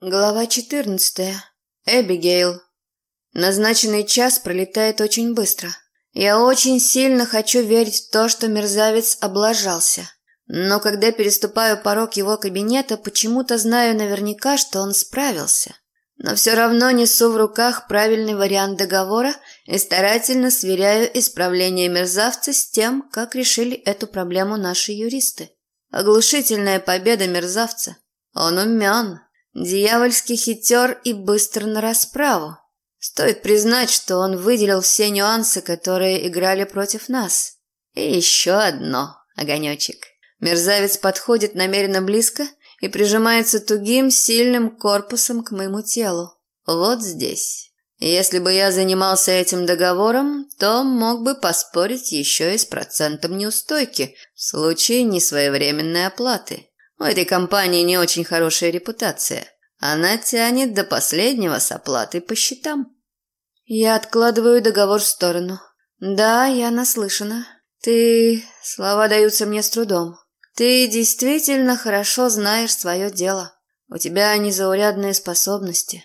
Глава 14. Эбигейл. Назначенный час пролетает очень быстро. Я очень сильно хочу верить в то, что мерзавец облажался. Но когда переступаю порог его кабинета, почему-то знаю наверняка, что он справился. Но все равно несу в руках правильный вариант договора и старательно сверяю исправление мерзавца с тем, как решили эту проблему наши юристы. Оглушительная победа мерзавца. Он умен, Дьявольский хитер и быстр на расправу. Стоит признать, что он выделил все нюансы, которые играли против нас. И еще одно, огонечек. Мерзавец подходит намеренно близко и прижимается тугим, сильным корпусом к моему телу. Вот здесь. Если бы я занимался этим договором, то мог бы поспорить еще и с процентом неустойки в случае несвоевременной оплаты. У этой компании не очень хорошая репутация. Она тянет до последнего с оплатой по счетам. Я откладываю договор в сторону. Да, я наслышана. Ты... Слова даются мне с трудом. Ты действительно хорошо знаешь свое дело. У тебя незаурядные способности.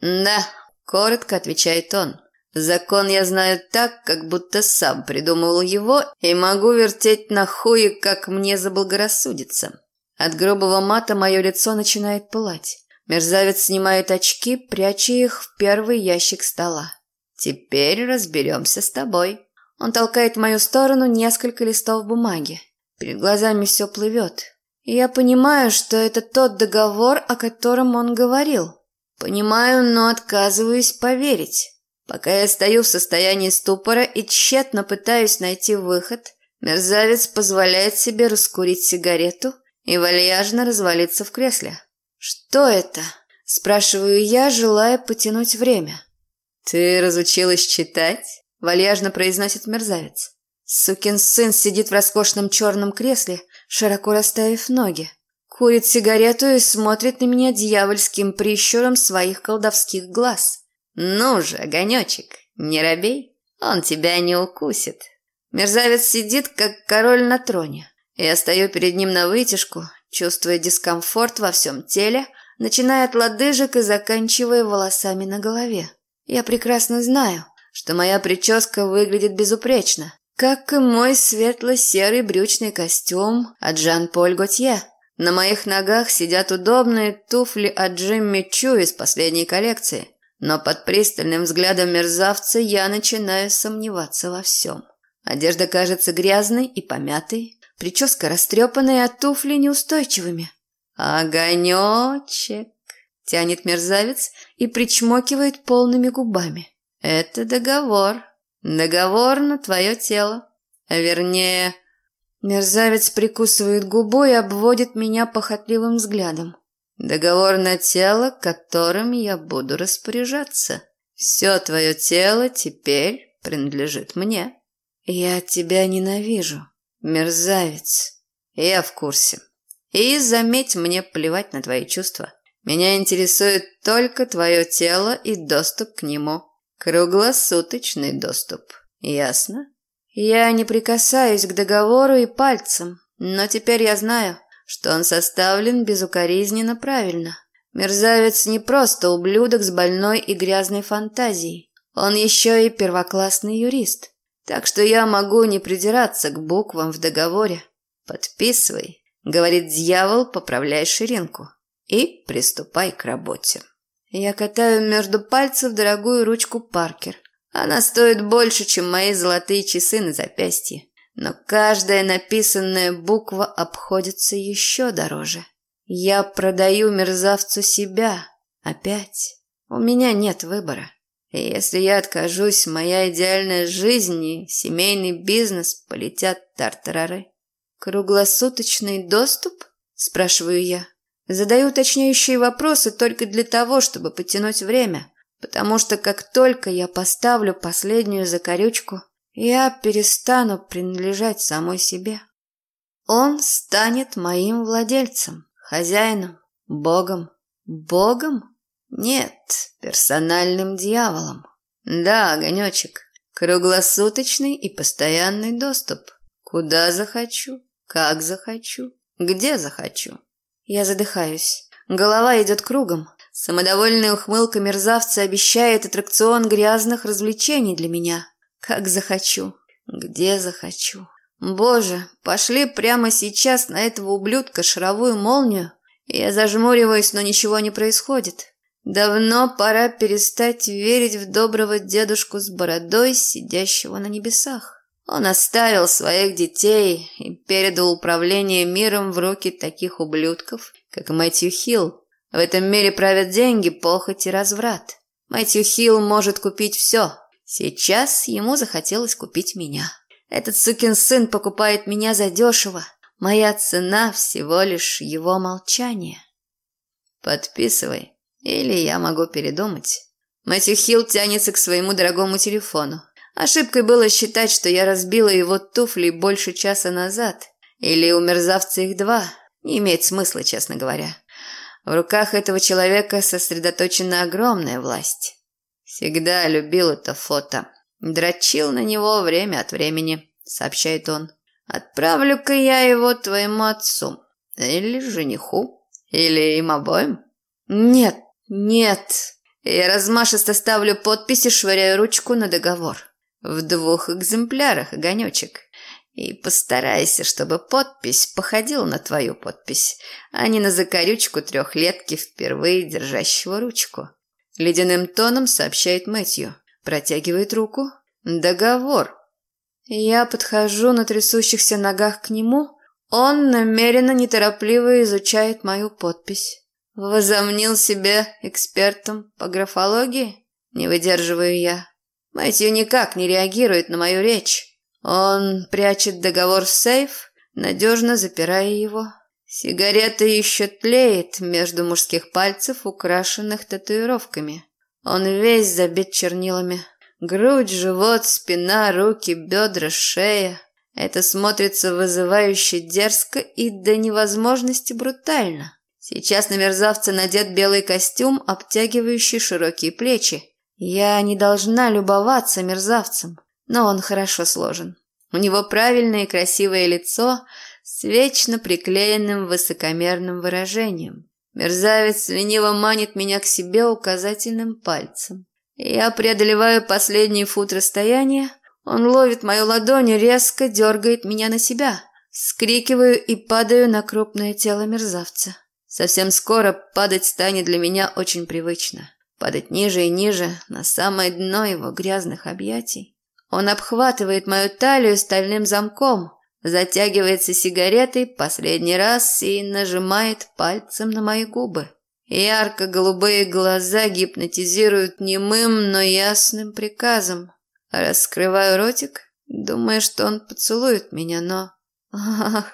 Да, коротко отвечает он. Закон я знаю так, как будто сам придумывал его, и могу вертеть на хуе, как мне заблагорассудится. От грубого мата мое лицо начинает пылать. Мерзавец снимает очки, пряча их в первый ящик стола. «Теперь разберемся с тобой». Он толкает в мою сторону несколько листов бумаги. Перед глазами все плывет. И я понимаю, что это тот договор, о котором он говорил. Понимаю, но отказываюсь поверить. Пока я стою в состоянии ступора и тщетно пытаюсь найти выход, мерзавец позволяет себе раскурить сигарету – и вальяжно развалиться в кресле. «Что это?» – спрашиваю я, желая потянуть время. «Ты разучилась читать?» – вальяжно произносит мерзавец. Сукин сын сидит в роскошном черном кресле, широко расставив ноги. Курит сигарету и смотрит на меня дьявольским прищуром своих колдовских глаз. «Ну же, огонечек, не робей, он тебя не укусит». Мерзавец сидит, как король на троне. Я стою перед ним на вытяжку, чувствуя дискомфорт во всем теле, начиная от лодыжек и заканчивая волосами на голове. Я прекрасно знаю, что моя прическа выглядит безупречно, как и мой светло-серый брючный костюм от Жан-Поль Готье. На моих ногах сидят удобные туфли от Джимми Чу из последней коллекции, но под пристальным взглядом мерзавца я начинаю сомневаться во всем. Одежда кажется грязной и помятой, Прическа растрепанная, а туфли неустойчивыми. «Огонечек!» – тянет мерзавец и причмокивает полными губами. «Это договор. Договор на твое тело. Вернее...» Мерзавец прикусывает губу и обводит меня похотливым взглядом. «Договор на тело, которым я буду распоряжаться. Все твое тело теперь принадлежит мне. Я тебя ненавижу». Мерзавец. Я в курсе. И заметь, мне плевать на твои чувства. Меня интересует только твое тело и доступ к нему. Круглосуточный доступ. Ясно? Я не прикасаюсь к договору и пальцем, но теперь я знаю, что он составлен безукоризненно правильно. Мерзавец не просто ублюдок с больной и грязной фантазией. Он еще и первоклассный юрист. Так что я могу не придираться к буквам в договоре. Подписывай, говорит дьявол, поправляй ширинку. И приступай к работе. Я катаю между пальцев дорогую ручку Паркер. Она стоит больше, чем мои золотые часы на запястье. Но каждая написанная буква обходится еще дороже. Я продаю мерзавцу себя. Опять. У меня нет выбора. И если я откажусь, моя идеальная жизнь и семейный бизнес полетят тартарары. Круглосуточный доступ? Спрашиваю я. Задаю уточняющие вопросы только для того, чтобы потянуть время, потому что как только я поставлю последнюю закорючку, я перестану принадлежать самой себе. Он станет моим владельцем, хозяином, богом. Богом? Нет, персональным дьяволом. Да, огонечек. Круглосуточный и постоянный доступ. Куда захочу, как захочу, где захочу. Я задыхаюсь. Голова идет кругом. Самодовольная ухмылка мерзавца обещает аттракцион грязных развлечений для меня. Как захочу. Где захочу. Боже, пошли прямо сейчас на этого ублюдка шаровую молнию. Я зажмуриваюсь, но ничего не происходит. Давно пора перестать верить в доброго дедушку с бородой, сидящего на небесах. Он оставил своих детей и передал управление миром в руки таких ублюдков, как Мэтью Хилл. В этом мире правят деньги, похоть и разврат. Мэтью Хилл может купить все. Сейчас ему захотелось купить меня. Этот сукин сын покупает меня задешево. Моя цена всего лишь его молчание. Подписывай, или я могу передумать. Мэтью Хилл тянется к своему дорогому телефону. Ошибкой было считать, что я разбила его туфли больше часа назад. Или у мерзавца их два. Не имеет смысла, честно говоря. В руках этого человека сосредоточена огромная власть. Всегда любил это фото. Дрочил на него время от времени, сообщает он. Отправлю-ка я его твоему отцу. Или жениху. Или им обоим. Нет, нет. Я размашисто ставлю подпись и швыряю ручку на договор. В двух экземплярах, огонечек. И постарайся, чтобы подпись походила на твою подпись, а не на закорючку трехлетки, впервые держащего ручку. Ледяным тоном сообщает Мэтью. Протягивает руку. Договор. Я подхожу на трясущихся ногах к нему. Он намеренно неторопливо изучает мою подпись. Возомнил себя экспертом по графологии? Не выдерживаю я. Мэтью никак не реагирует на мою речь. Он прячет договор в сейф, надежно запирая его. Сигарета еще тлеет между мужских пальцев, украшенных татуировками. Он весь забит чернилами. Грудь, живот, спина, руки, бедра, шея. Это смотрится вызывающе дерзко и до невозможности брутально. Сейчас на мерзавца надет белый костюм, обтягивающий широкие плечи. Я не должна любоваться мерзавцем, но он хорошо сложен. У него правильное и красивое лицо с вечно приклеенным высокомерным выражением. Мерзавец лениво манит меня к себе указательным пальцем. Я преодолеваю последний фут расстояния, он ловит мою ладонь и резко дергает меня на себя. Скрикиваю и падаю на крупное тело мерзавца. Совсем скоро падать станет для меня очень привычно. Падать ниже и ниже, на самое дно его грязных объятий. Он обхватывает мою талию стальным замком, затягивается сигаретой последний раз и нажимает пальцем на мои губы. Ярко-голубые глаза гипнотизируют немым, но ясным приказом. Раскрываю ротик, думая, что он поцелует меня, но... Ах,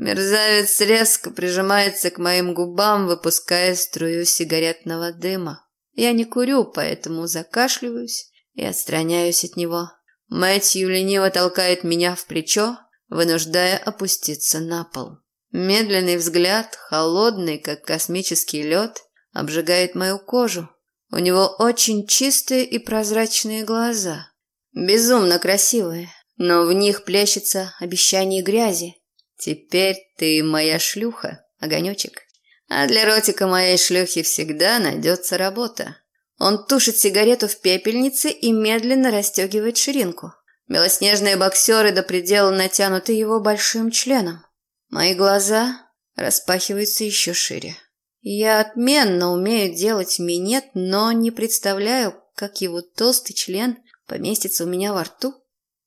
мерзавец резко прижимается к моим губам, выпуская струю сигаретного дыма. Я не курю, поэтому закашливаюсь и отстраняюсь от него. Мэтью лениво толкает меня в плечо, вынуждая опуститься на пол. Медленный взгляд, холодный, как космический лед, обжигает мою кожу. У него очень чистые и прозрачные глаза. Безумно красивые, но в них плещется обещание грязи. Теперь ты моя шлюха, огонечек. А для ротика моей шлюхи всегда найдется работа. Он тушит сигарету в пепельнице и медленно расстегивает ширинку. Белоснежные боксеры до предела натянуты его большим членом. Мои глаза распахиваются еще шире. Я отменно умею делать минет, но не представляю, как его толстый член поместится у меня во рту.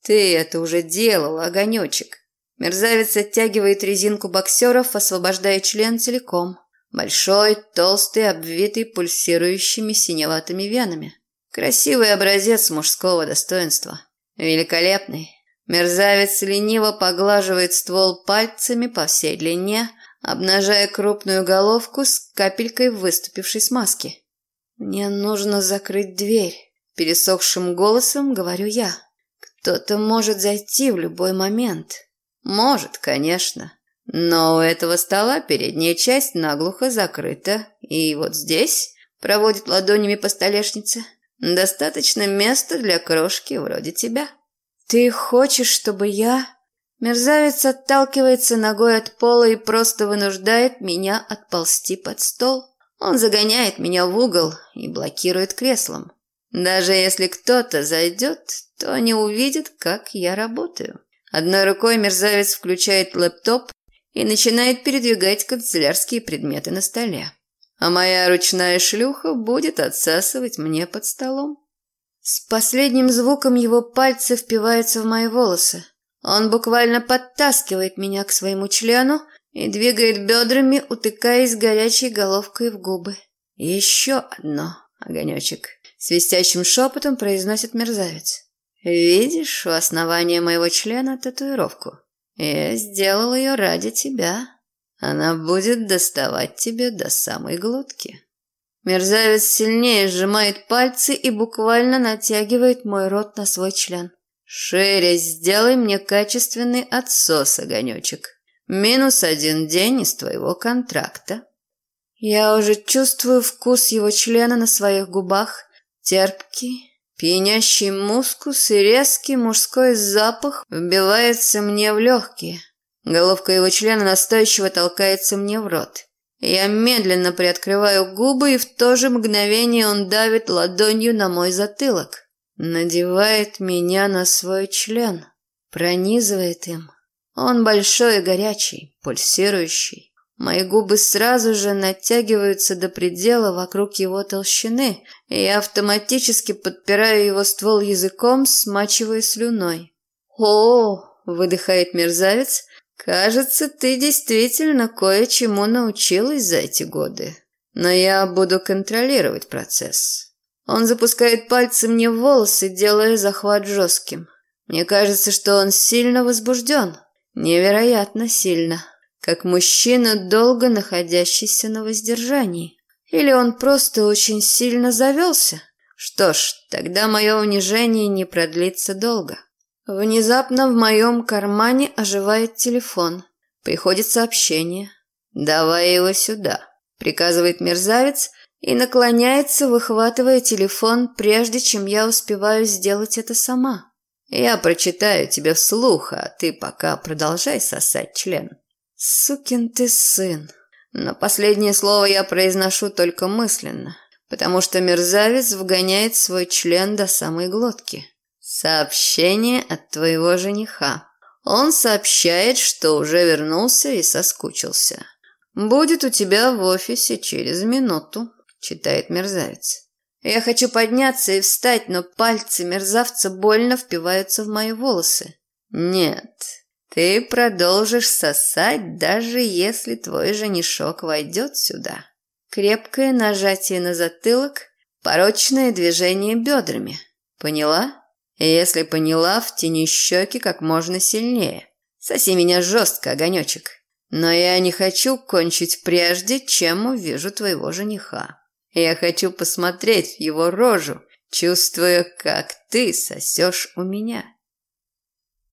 Ты это уже делал, огонечек. Мерзавец оттягивает резинку боксеров, освобождая член целиком. Большой, толстый, обвитый пульсирующими синеватыми венами. Красивый образец мужского достоинства. Великолепный. Мерзавец лениво поглаживает ствол пальцами по всей длине, обнажая крупную головку с капелькой выступившей смазки. «Мне нужно закрыть дверь», – пересохшим голосом говорю я. «Кто-то может зайти в любой момент». «Может, конечно. Но у этого стола передняя часть наглухо закрыта, и вот здесь, проводит ладонями по столешнице, достаточно места для крошки вроде тебя. Ты хочешь, чтобы я... Мерзавец отталкивается ногой от пола и просто вынуждает меня отползти под стол. Он загоняет меня в угол и блокирует креслом. Даже если кто-то зайдет, то не увидит, как я работаю. Одной рукой мерзавец включает лэптоп и начинает передвигать канцелярские предметы на столе. А моя ручная шлюха будет отсасывать мне под столом. С последним звуком его пальцы впиваются в мои волосы. Он буквально подтаскивает меня к своему члену и двигает бедрами, утыкаясь горячей головкой в губы. «Еще одно, огонечек», — свистящим шепотом произносит мерзавец. «Видишь у основания моего члена татуировку? Я сделал ее ради тебя. Она будет доставать тебе до самой глотки». Мерзавец сильнее сжимает пальцы и буквально натягивает мой рот на свой член. «Шерри, сделай мне качественный отсос, огонечек. Минус один день из твоего контракта». Я уже чувствую вкус его члена на своих губах, терпкий, пьянящий мускус и резкий мужской запах вбивается мне в легкие. Головка его члена настойчиво толкается мне в рот. Я медленно приоткрываю губы, и в то же мгновение он давит ладонью на мой затылок. Надевает меня на свой член, пронизывает им. Он большой и горячий, пульсирующий. Мои губы сразу же натягиваются до предела вокруг его толщины, и я автоматически подпираю его ствол языком, смачивая слюной. «О!» – выдыхает мерзавец. «Кажется, ты действительно кое-чему научилась за эти годы. Но я буду контролировать процесс. Он запускает пальцы мне в волосы, делая захват жестким. Мне кажется, что он сильно возбужден. Невероятно сильно. Как мужчина, долго находящийся на воздержании. Или он просто очень сильно завелся. Что ж, тогда мое унижение не продлится долго. Внезапно в моем кармане оживает телефон. Приходит сообщение. «Давай его сюда», — приказывает мерзавец, и наклоняется, выхватывая телефон, прежде чем я успеваю сделать это сама. Я прочитаю тебе вслух, а ты пока продолжай сосать член. Сукин ты сын. Но последнее слово я произношу только мысленно, потому что мерзавец вгоняет свой член до самой глотки. Сообщение от твоего жениха. Он сообщает, что уже вернулся и соскучился. Будет у тебя в офисе через минуту читает мерзавец. Я хочу подняться и встать, но пальцы мерзавца больно впиваются в мои волосы. Нет, ты продолжишь сосать, даже если твой женишок войдет сюда. Крепкое нажатие на затылок, порочное движение бедрами. Поняла? Если поняла, втяни щеки как можно сильнее. Соси меня жестко, огонечек. Но я не хочу кончить прежде, чем увижу твоего жениха. Я хочу посмотреть его рожу, чувствуя, как ты сосешь у меня.